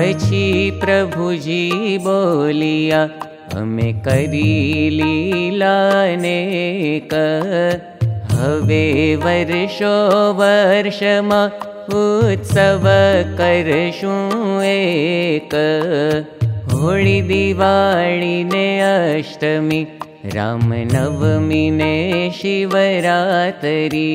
पछी प्रभुजी बोलिया अमे करी लीला नेक। हवे वर्षो वर्षमा उत्सव करशु एक। होळी दिवाळी ने अष्टमी रामनवमी ने शिवरात्रि।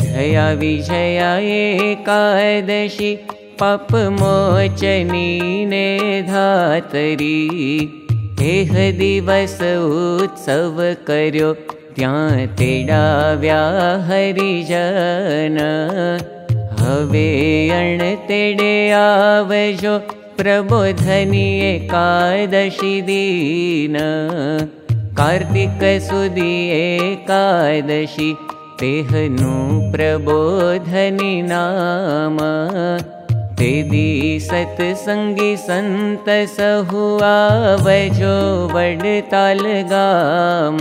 जया विजया एकादशी पाप मोचनी ने धातरी। एह दिवस उत्सव कर्यो त्या तेडाव्या हरिजन। हवे अण तेडे आवजो प्रबोधनी एकादशी दीन। कार्तिक सुदी एकादशी तेहनु प्रबोधनी नाम तेदी सत्संगी संत सहुआ वजो वडताल गाम।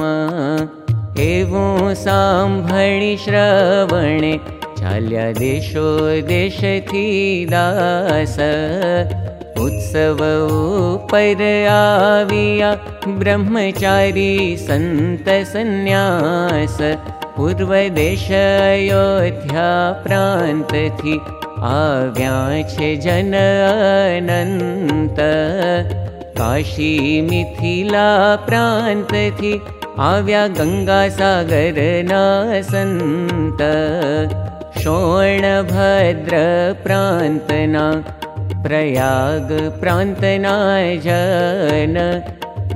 एवं सांभळी श्रवणे चाल्या देशो देश दास। उत्सव पर आविया ब्रह्मचारी संत संन्यास पूर्व देश अयोध्या प्रांत थी आव्या छे जन अनंत काशी मिथिला प्रांत थी आव्या गंगा सागर ना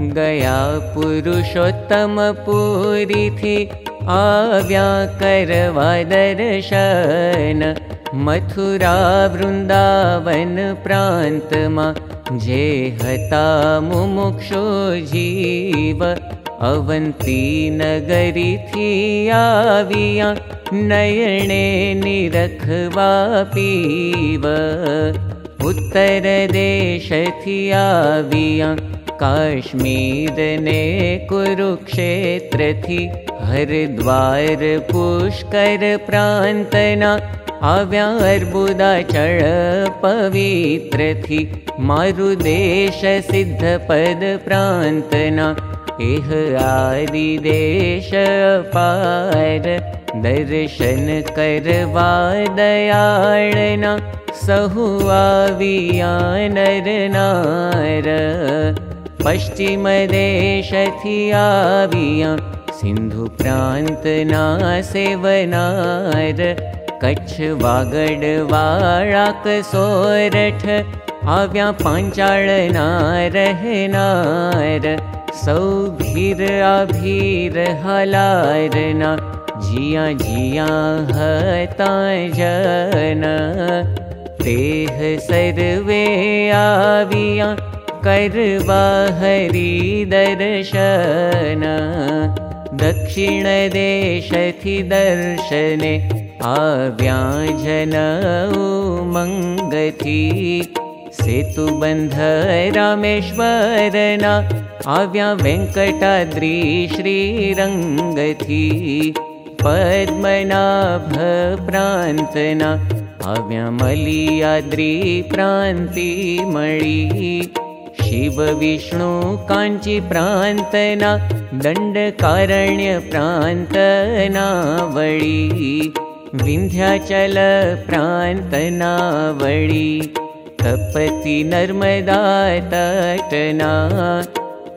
गया पुरुषोत्तम पुरी थी आव्या करवा दर्शन। मथुरा वृंदावन प्रांत मा जे हता मुमुक्षो जीव। अवंती नगरी थी आविया नयने निरखवा पीव। उत्तर देश थी आविया काश्मीर ने कुरुक्षेत्र थी हरिद्वार पुष्कर अर्बुदा चढ़ पवित्र थी मारु देश सिद्ध पद प्रांतना एह आदि देश पार दर्शन करवा दयाळना नार पश्चिम देश प्रांत ना सेवनार कच्छ वागड वाळाक सोरठ आव्या पांचाळ ना रहनार सौ भीर आभीर हलार ना जिया जिया हता जन तेह सर्वे हरि दर्शन दक्षिण देश थी दर्शने आव्या जन उमंग थी सेतु बंध रामेश्वरना आव्या वेंकटाद्री श्रीरंग थी पद्मनाभ प्रांतना आव्या मलियाद्री प्रांति मळी शिव विष्णु प्रांतना वळी तपति नर्मदा तटना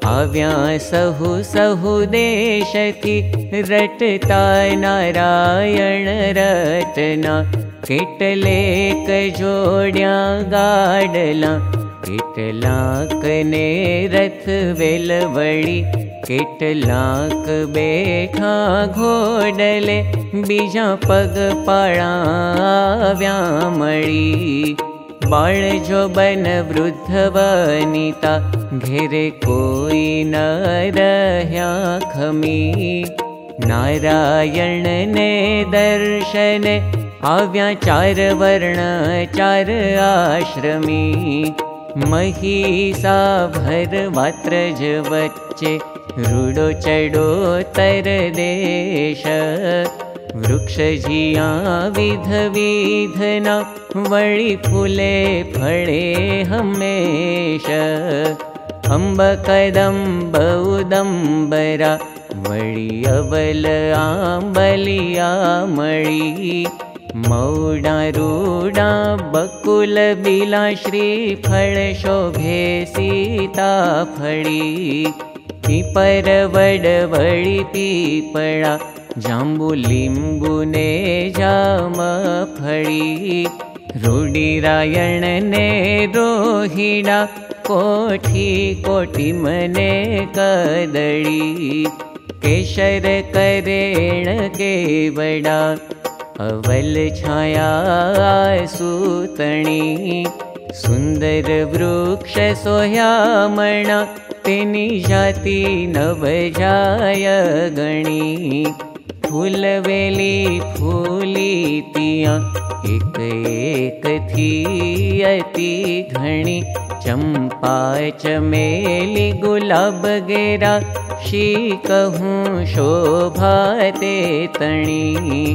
आव्या सहु सहु देशति रटता नारायण रटना केटलेक जोड्या गाडला केटलाक ने रथ वेलवळी केटलाक बेठा घोडले बीजा पग पाळाव्या मळी बाळ जो बन वृद्ध वनिता घेरे कोई न रह्या खमी. नारायण ने दर्शन आव्या चार वर्ण चार आश्रमी महिषा भर वात्रज वच्चे रुडो चडो तर देश वृक्षजिया विध विधना वळि फुले फळे हमेश। अम्ब कदम्ब उदम्बरा वळि अवल आम्बलिया मळि मौडा रूडा बकुल बिला श्रीफळ शोभे सीता फळी पीपर वड वळि पीपळा जाम्बु लिम्बु ने जाम फळी रूढिरायण ने रोहिणा कोठी कोटि मने कदळी। केशर करेण केवडा अवल छाया सूतणी सुन्दर वृक्ष सोह्यामणा तेनी जाति नवजाय गणी। फूलवेली फूली तिया एक एक थी अति घणी। चंपा चमेली गुलाब गेरा शी कहूँ शोभाते तणी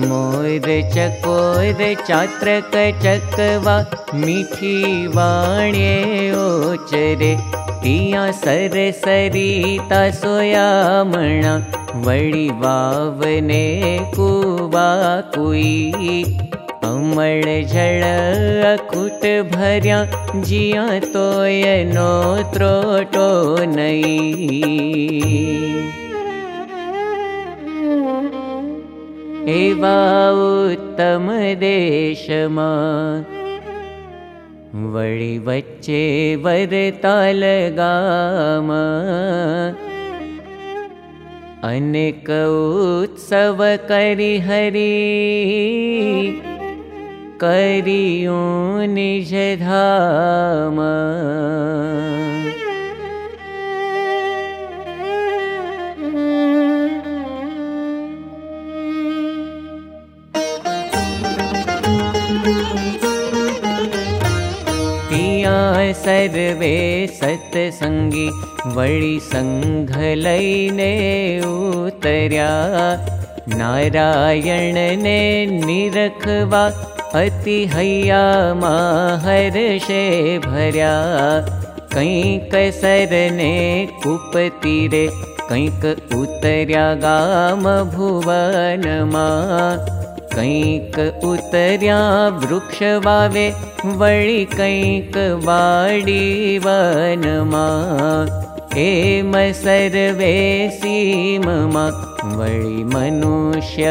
मोर चकोर चात्रक चकवा मीठी वाणे ओचरे तिया सर सरिता कुई। अमळ झळ अकुट भर्या जिया तोय नो त्रोटो नई एवा उत्तम देशमा वळि वच्चे वरताल गाम अनेक उत्सव करि हरि। करियो निज सर्वे सत्सङ्गी वळि सङ्घ लैने उतर्या। नारायण ने निरखवा अति हैया हर्षे भर्या। कैक सरने कुपतीरे कैक उतर्या गाम भुवनमा कैक उतर्या वृक्ष वावे वळि कैक वाडी वनमा। हेम सर्वे सीममा वळि मनुष्य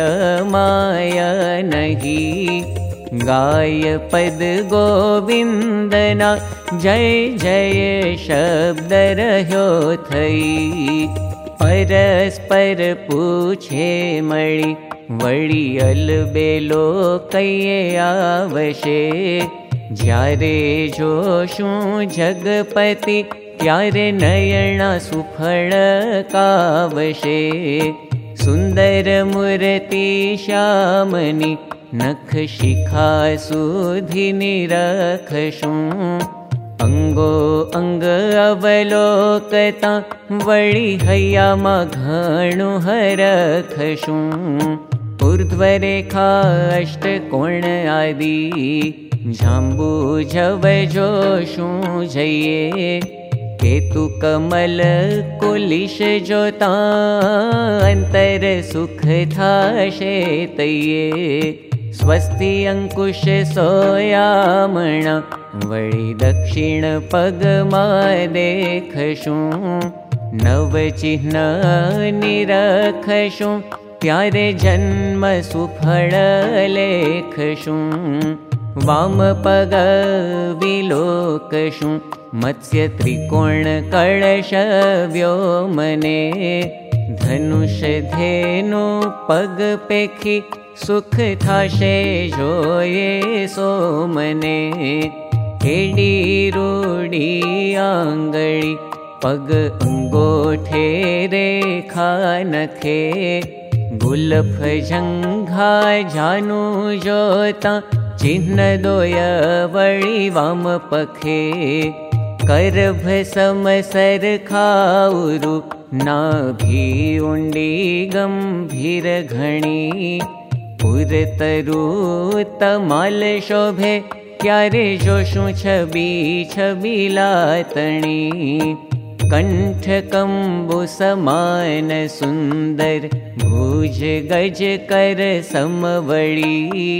माया नहि। गाय पद गोविन्दना जय जय शब्द रह्यो थई परस्पर पूछे मळि वळि अलबेलो कैये आवशे। ज्यारे जोशु जगपति त्यारे नयना सुफल कावशे। सुन्दर मूर्ति श्यामनि नख शिखा सुधि निरखशु अङ्गो अङ्ग अवलोकता वळि हैयामा घणु हरखशु। ऊर्ध्वरेखा अष्टकोण आदि जोशु जये। केतु कमल कुलिश जोता अंतर सुख तये। स्वस्ति अंकुश सोयामणा वळि दक्षिण पगमा देखशु नव चिह्न निरखशु त्यारे जन्म सुफल लेखशु वाम पग विलोकशु मत्स्य त्रिकोण कळश व्योमने धनुष धेनु पग पेखी सुख जोये सो आंगड़ी पग अंगोठे रेखा नखे गुलफ झंघा जानू जोता चिन्ह दोय वळी वाम पखे करभ समसर खाउरु नाभी उंडी गंभीर घणी पुरतरु तमाल शोभे क्यारे जोशु छबी छबी लातणी कंठ कंबु समान सुंदर भुज गज कर समवड़ी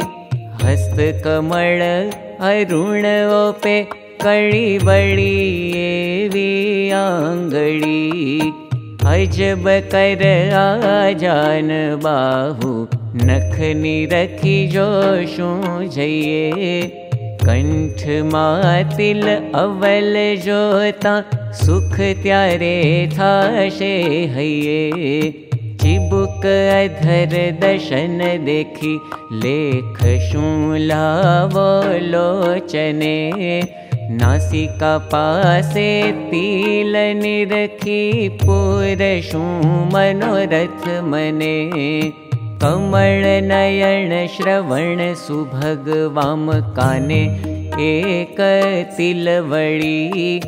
हस्त कमल अरुण ओपे कड़ी बड़ी एवी आंगड़ी अजब कर आजान बाहु नखनी रखी जोशू जइए कंठ मातिल अवल जोता सुख त्यारे थाशे हइये चिबुक अधर दशन देखी लेख लावो लोचने नासिका पासे तिल निरखी पुरशु मनोरथ मने। कमल नयन श्रवण सुभग वाम काने एक तिलवड़ी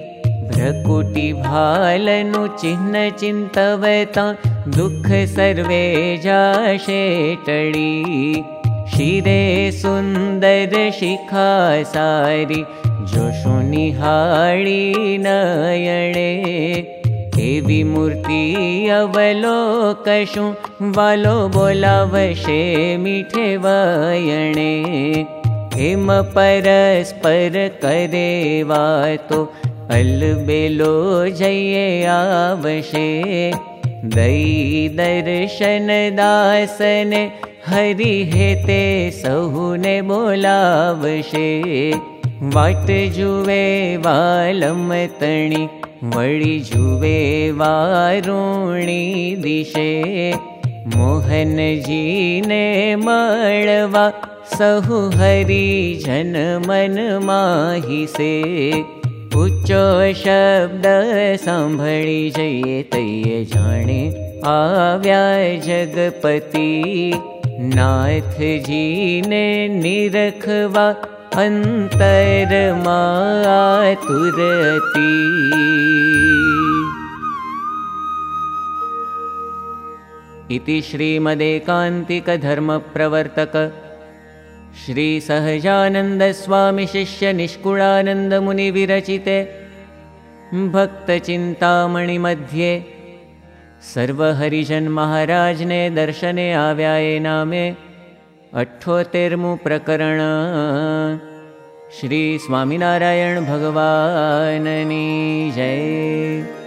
भ्रकुटी भालनु चिन्ह चिन्तवता दुख सर्वे जाशे टड़ी शिरे सुन्दर शिखा सारी निहाळी नयणे मूर्ति अवलोकशु वालो बोलावशे मीठे वयणे। हेम परस्पर करे वातो अलबेलो जये आवशे। दई दर्शन दासने हरि हेते सहुने बोलावशे। वाट जुवे वालम तणी वारुणी दिशे मोहन जीने मळवा सहु हरि जन मन माहिसे। उच्चो शब्द सांभळी जये तये जाणे आव्या जगपति। नाथ जीने निरखवा अन्तर्मा तुरती इति श्रीमदेकान्तिकधर्मप्रवर्तक श्रीसहजानन्दस्वामिशिष्यनिष्कुळानन्दमुनिविरचिते भक्तचिन्तामणिमध्ये सर्वहरिजन्महाराजने दर्शने आव्याये नामे अठ्ठोतेर्मु प्रकरण श्री स्वामिनारायण भगवाननी जय